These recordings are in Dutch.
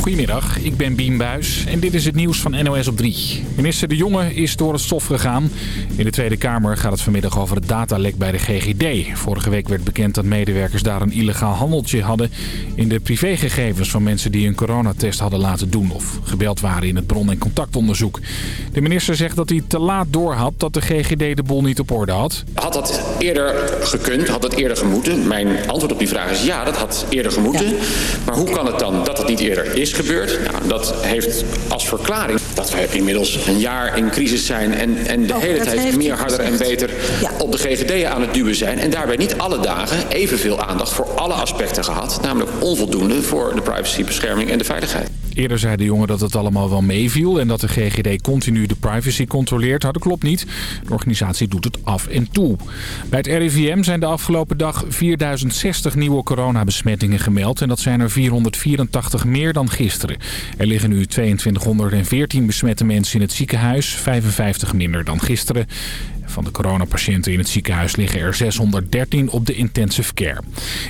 Goedemiddag, ik ben Bien Buis en dit is het nieuws van NOS op 3. Minister De Jonge is door het stof gegaan. In de Tweede Kamer gaat het vanmiddag over het datalek bij de GGD. Vorige week werd bekend dat medewerkers daar een illegaal handeltje hadden... in de privégegevens van mensen die een coronatest hadden laten doen... of gebeld waren in het bron- en contactonderzoek. De minister zegt dat hij te laat doorhad dat de GGD de boel niet op orde had. Had dat eerder gekund? Had dat eerder gemoeten? Mijn antwoord op die vraag is ja, dat had eerder gemoeten. Maar hoe kan het dan dat het niet eerder is gebeurd? Nou, dat heeft als verklaring dat we inmiddels een jaar in crisis zijn... en, en de Oh, hele tijd meer harder en beter Ja. op de GGD aan het duwen zijn... en daarbij niet alle dagen evenveel aandacht voor alle aspecten gehad. Namelijk onvoldoende voor de privacybescherming en de veiligheid. Eerder zei de jongen dat het allemaal wel meeviel en dat de GGD continu de privacy controleert. Maar dat klopt niet. De organisatie doet het af en toe. Bij het RIVM zijn de afgelopen dag 4060 nieuwe coronabesmettingen gemeld. En dat zijn er 484 meer dan gisteren. Er liggen nu 2214 besmette mensen in het ziekenhuis. 55 minder dan gisteren. Van de coronapatiënten in het ziekenhuis liggen er 613 op de intensive care.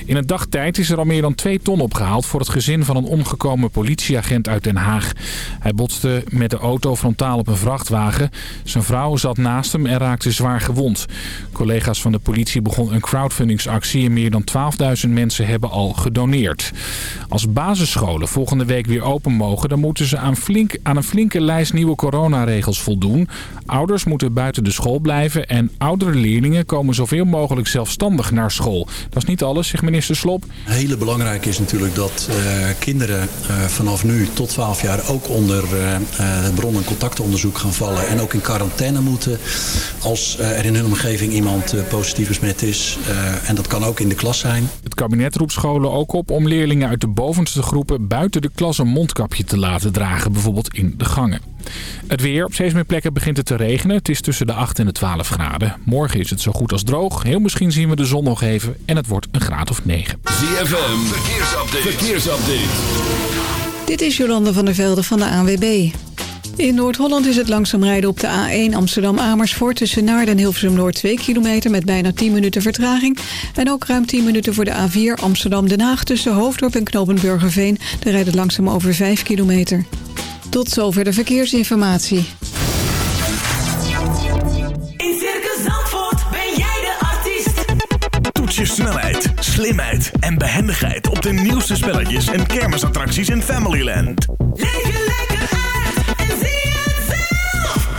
In een dagtijd is er al meer dan 2 ton opgehaald voor het gezin van een omgekomen politieagent uit Den Haag. Hij botste met de auto frontaal op een vrachtwagen. Zijn vrouw zat naast hem en raakte zwaar gewond. Collega's van de politie begonnen een crowdfundingsactie en meer dan 12.000 mensen hebben al gedoneerd. Als basisscholen volgende week weer open mogen, dan moeten ze aan, flink, aan een flinke lijst nieuwe coronaregels voldoen. Ouders moeten buiten de school blijven en oudere leerlingen komen zoveel mogelijk zelfstandig naar school. Dat is niet alles, zegt minister Slop. Hele belangrijk is natuurlijk dat eh, kinderen eh, vanaf nu tot 12 jaar ook onder eh, het bron- en contactonderzoek gaan vallen. En ook in quarantaine moeten als er in hun omgeving iemand positief besmet is. En dat kan ook in de klas zijn. Kabinet roept scholen ook op om leerlingen uit de bovenste groepen buiten de klas een mondkapje te laten dragen, bijvoorbeeld in de gangen. Het weer. Op steeds meer plekken begint het te regenen. Het is tussen de 8 en de 12 graden. Morgen is het zo goed als droog. Heel misschien zien we de zon nog even en het wordt een graad of 9. ZFM, verkeersupdate. verkeersupdate. Dit is Jolande van der Velde van de ANWB. In Noord-Holland is het langzaam rijden op de A1 Amsterdam-Amersfoort... tussen Naarden en Hilversum-Noord 2 kilometer met bijna 10 minuten vertraging. En ook ruim 10 minuten voor de A4 Amsterdam-Den Haag... tussen Hoofddorp en Knopenburgerveen. Daar rijdt het langzaam over 5 kilometer. Tot zover de verkeersinformatie. In Circus Zandvoort ben jij de artiest. Toets je snelheid, slimheid en behendigheid op de nieuwste spelletjes en kermisattracties in Familyland. Leef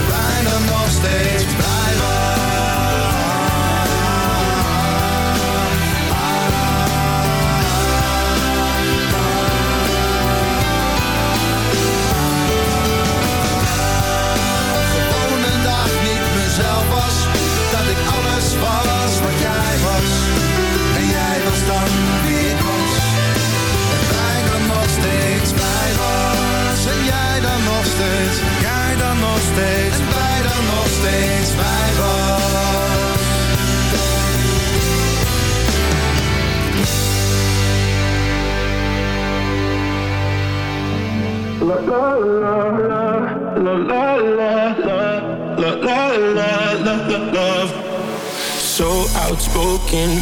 en bijna nog steeds. Blijven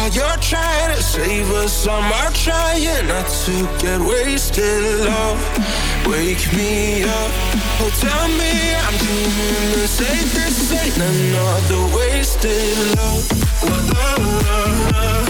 While you're trying to save us, I'm trying not to get wasted. Love, wake me up. Oh, tell me I'm doing the safest. Ain't another wasted love. La la la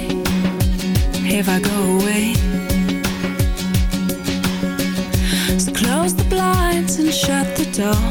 if I go away. So close the blinds and shut the door.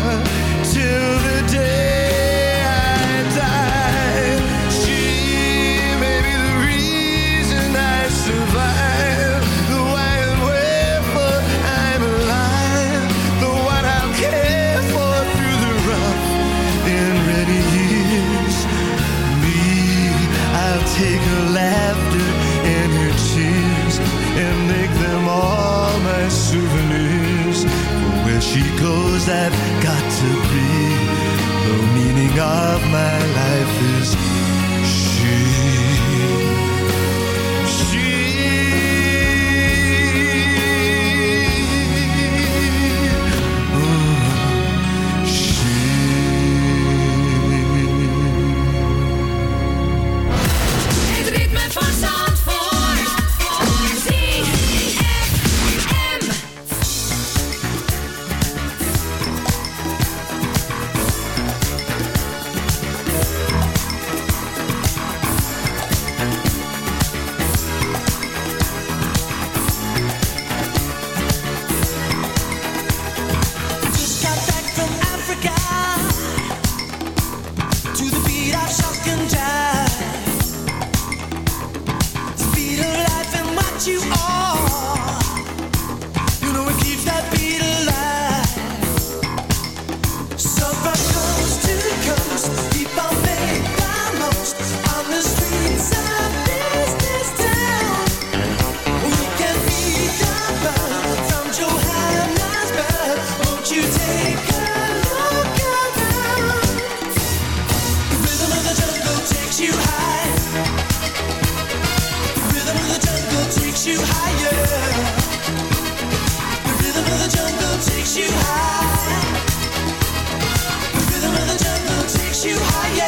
you higher.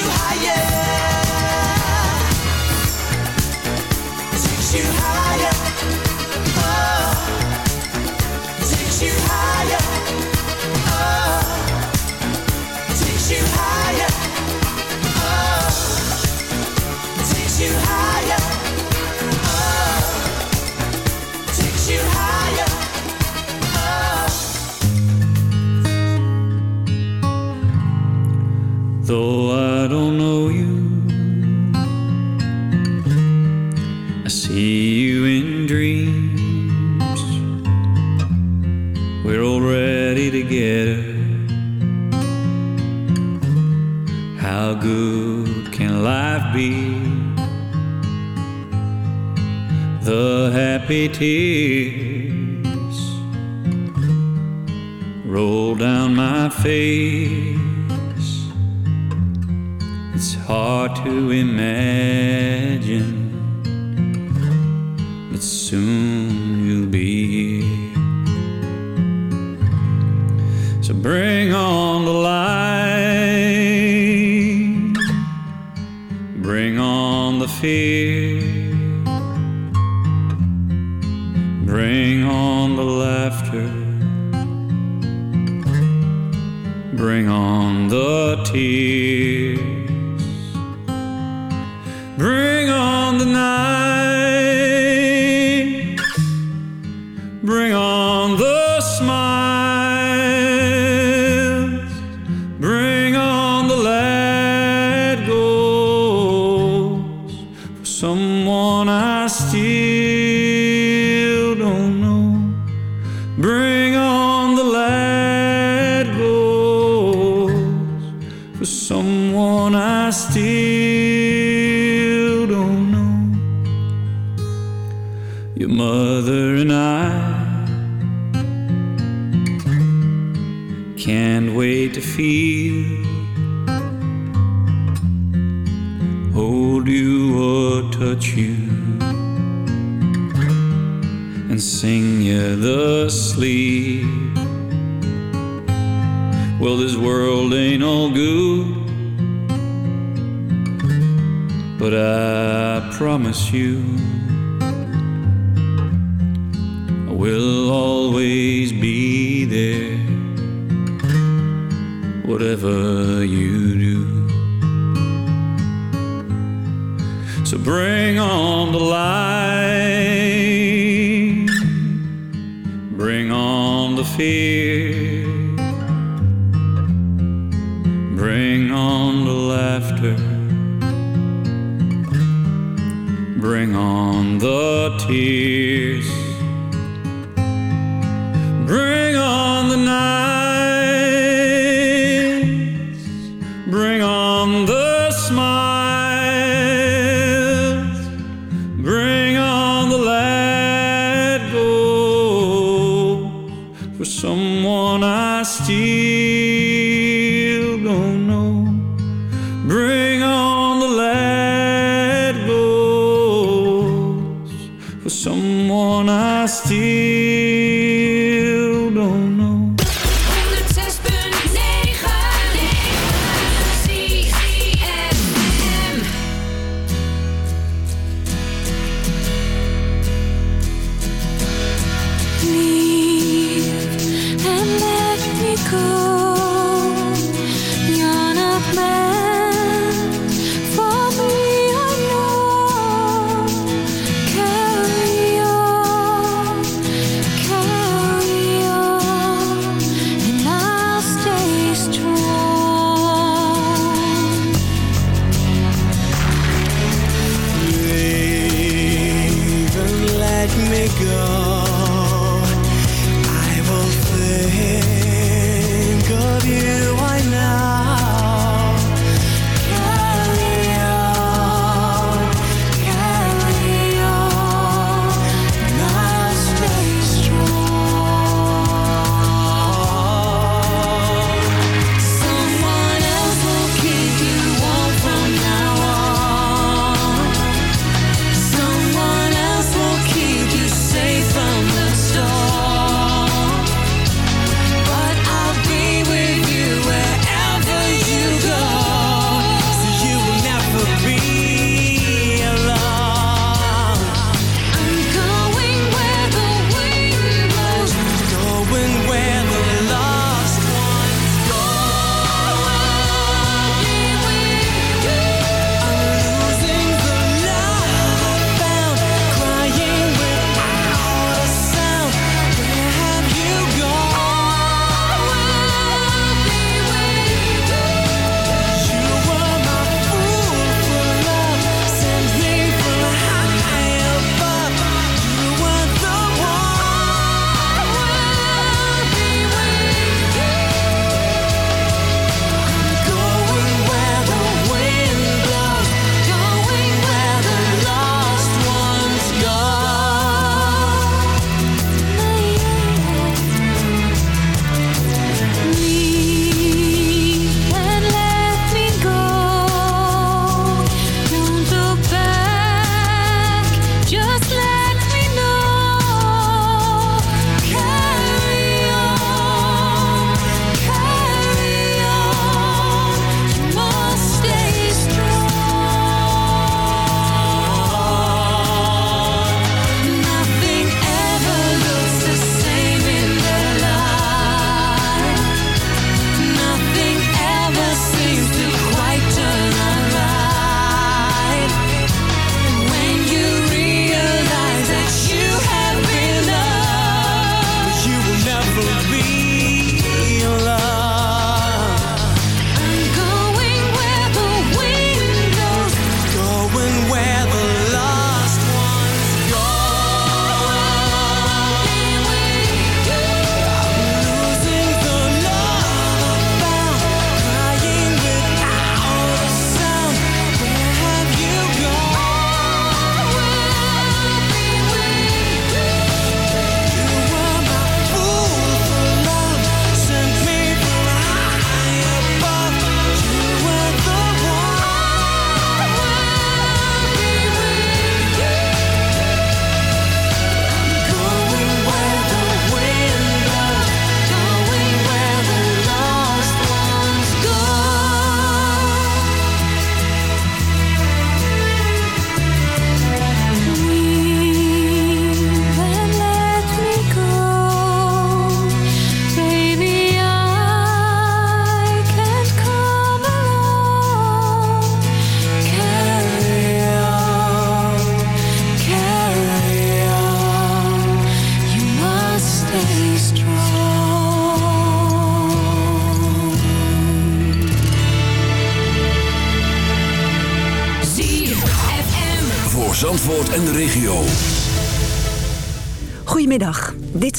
higher, takes you higher. tears roll down my face. It's hard to imagine. Bring on the laughter. Bring on the tears. Bring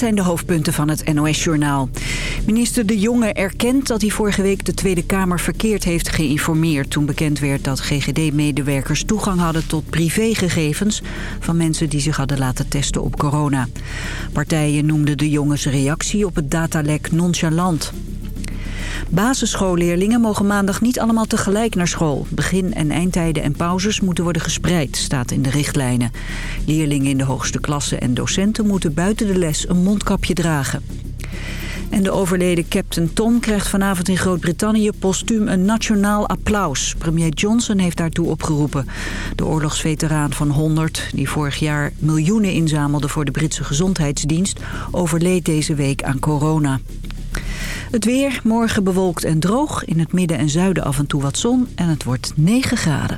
zijn de hoofdpunten van het NOS-journaal. Minister De Jonge erkent dat hij vorige week de Tweede Kamer verkeerd heeft geïnformeerd... toen bekend werd dat GGD-medewerkers toegang hadden tot privégegevens... van mensen die zich hadden laten testen op corona. Partijen noemden De Jonge's reactie op het datalek nonchalant. Basisschoolleerlingen mogen maandag niet allemaal tegelijk naar school. Begin- en eindtijden en pauzes moeten worden gespreid, staat in de richtlijnen. Leerlingen in de hoogste klassen en docenten moeten buiten de les een mondkapje dragen. En de overleden Captain Tom krijgt vanavond in Groot-Brittannië postuum een nationaal applaus. Premier Johnson heeft daartoe opgeroepen. De oorlogsveteraan van 100, die vorig jaar miljoenen inzamelde voor de Britse gezondheidsdienst, overleed deze week aan corona. Het weer, morgen bewolkt en droog. In het midden en zuiden af en toe wat zon. En het wordt 9 graden.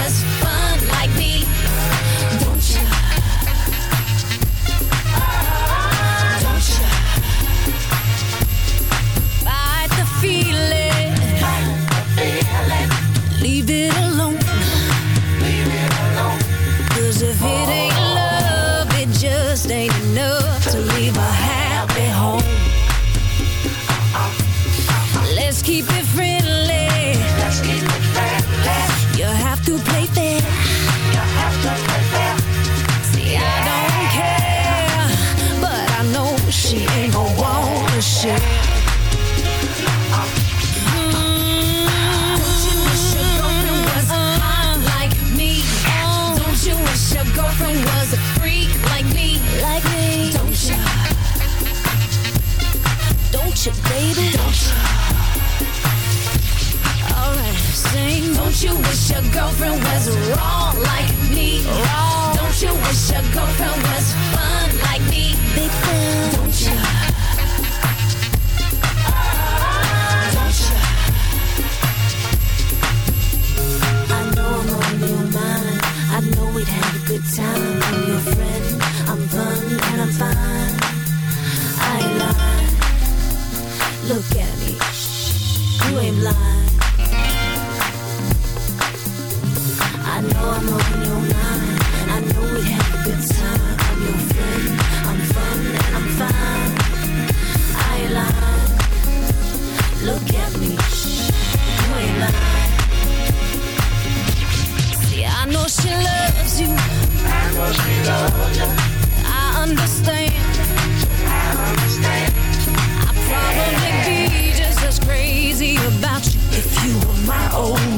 you, baby? Don't you? Alright, sing. Don't you wish your girlfriend was wrong like me? Wrong. Don't you wish your girlfriend was fun like me? Big fan. Don't you? Don't you? I know I'm on your mind. I know we'd have a good time. I'm your friend. I'm fun and I'm fine. Look at me. You ain't blind. I know I'm on your mind. I know we have a good time. I'm your friend. I'm fun and I'm fine. I ain't lying. Look at me. You ain't lying. See, I know she loves you. I know she loves you. I understand. Oh.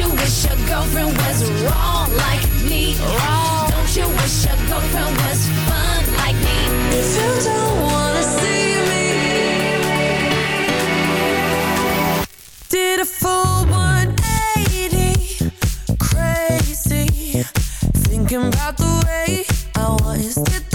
you wish your girlfriend was wrong like me? Wrong. Don't you wish your girlfriend was fun like me? If you don't wanna see me, did a full 180, crazy, thinking about the way I was. Did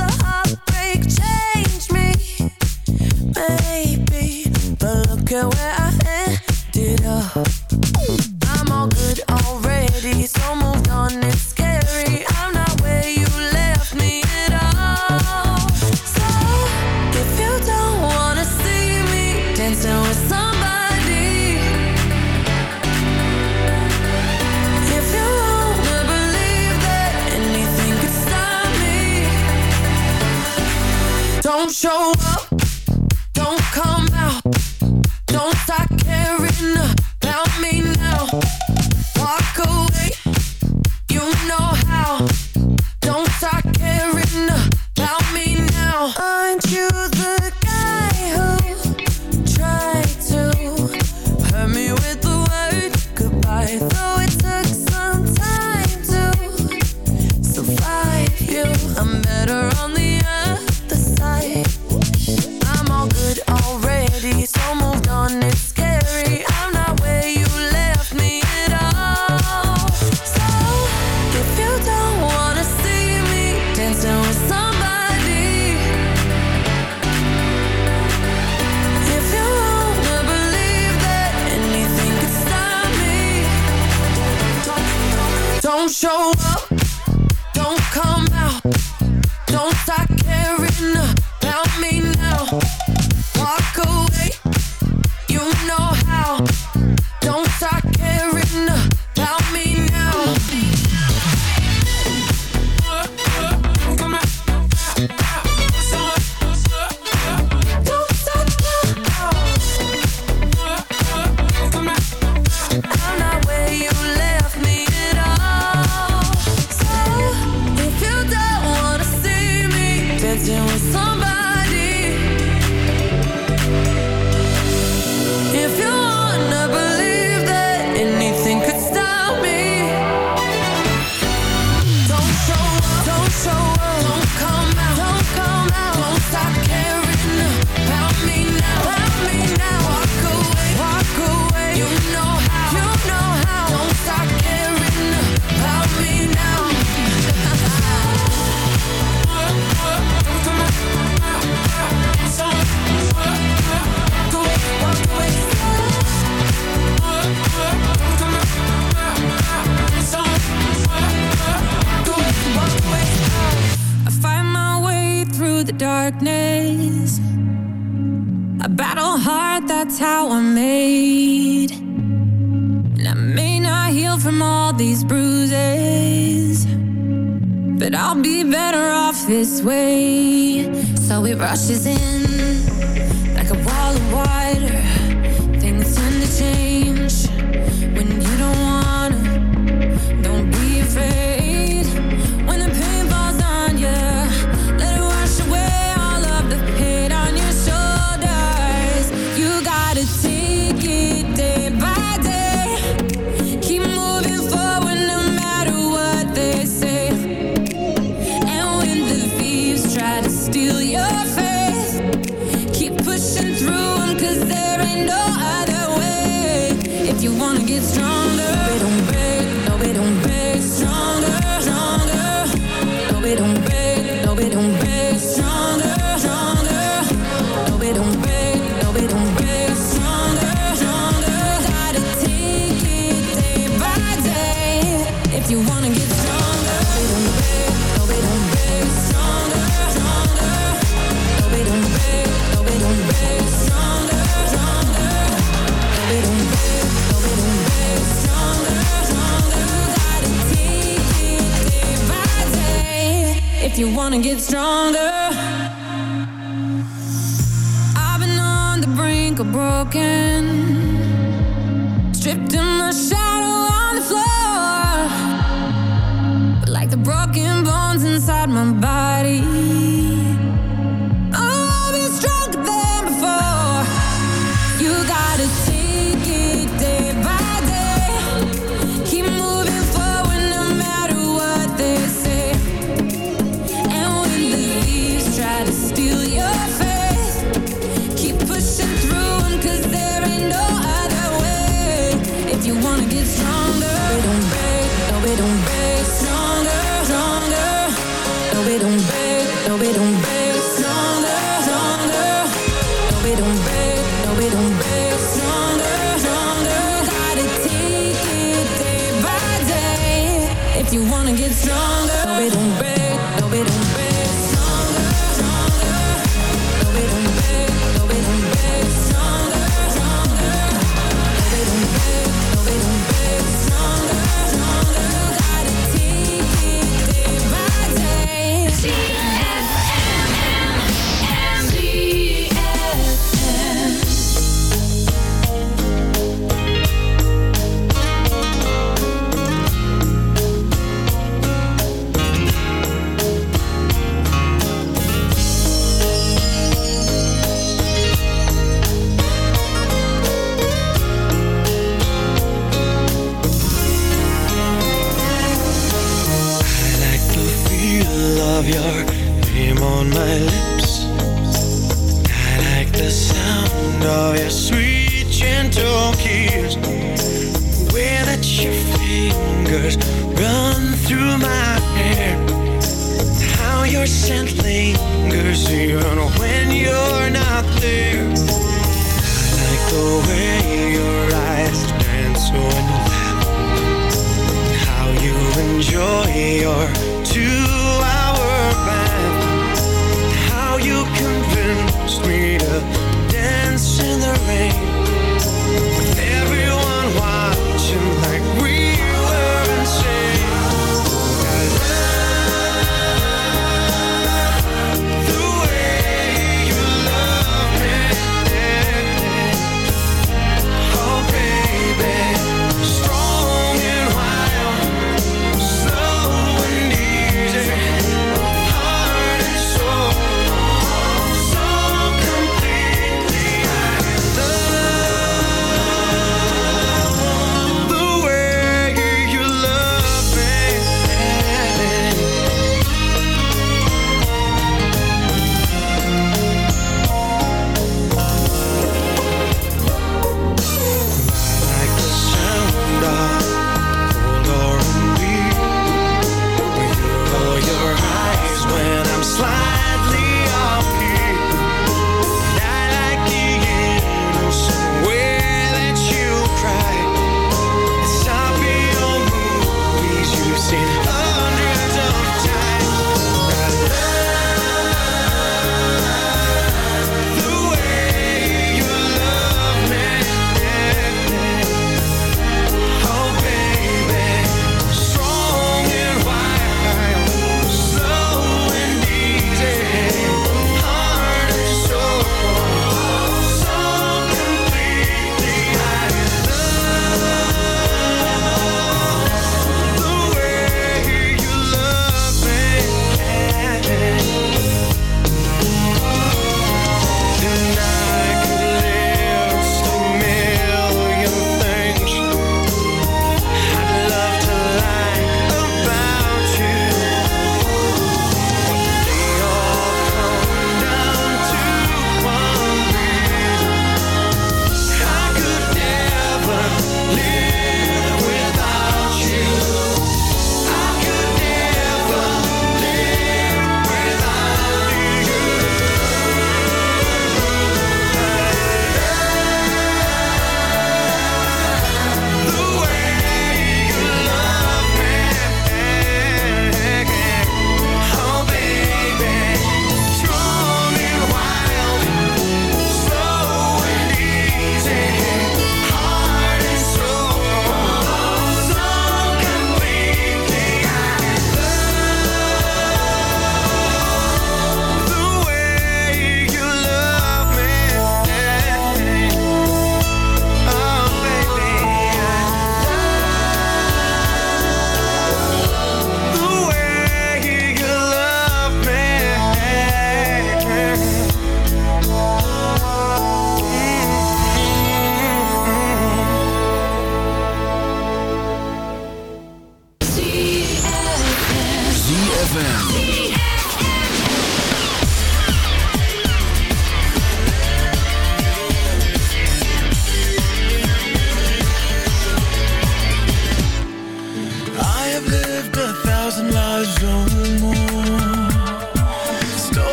it's done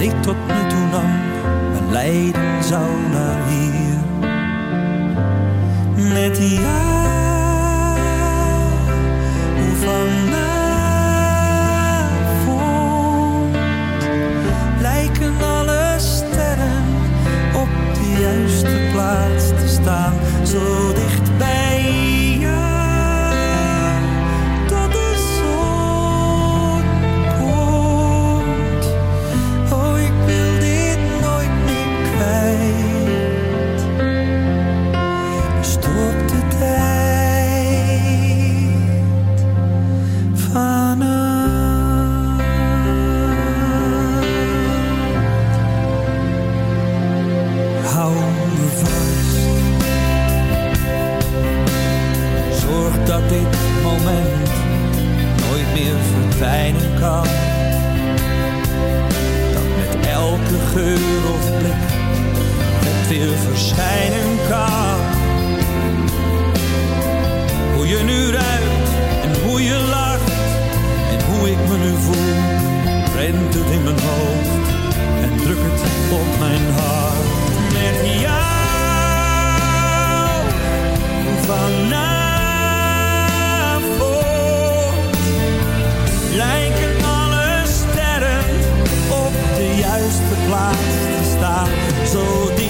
ik tot nu toe nam. Mijn lijden zou naar hier. Met jou, hoe vanavond lijken alle sterren op de juiste plaats te staan. so deep.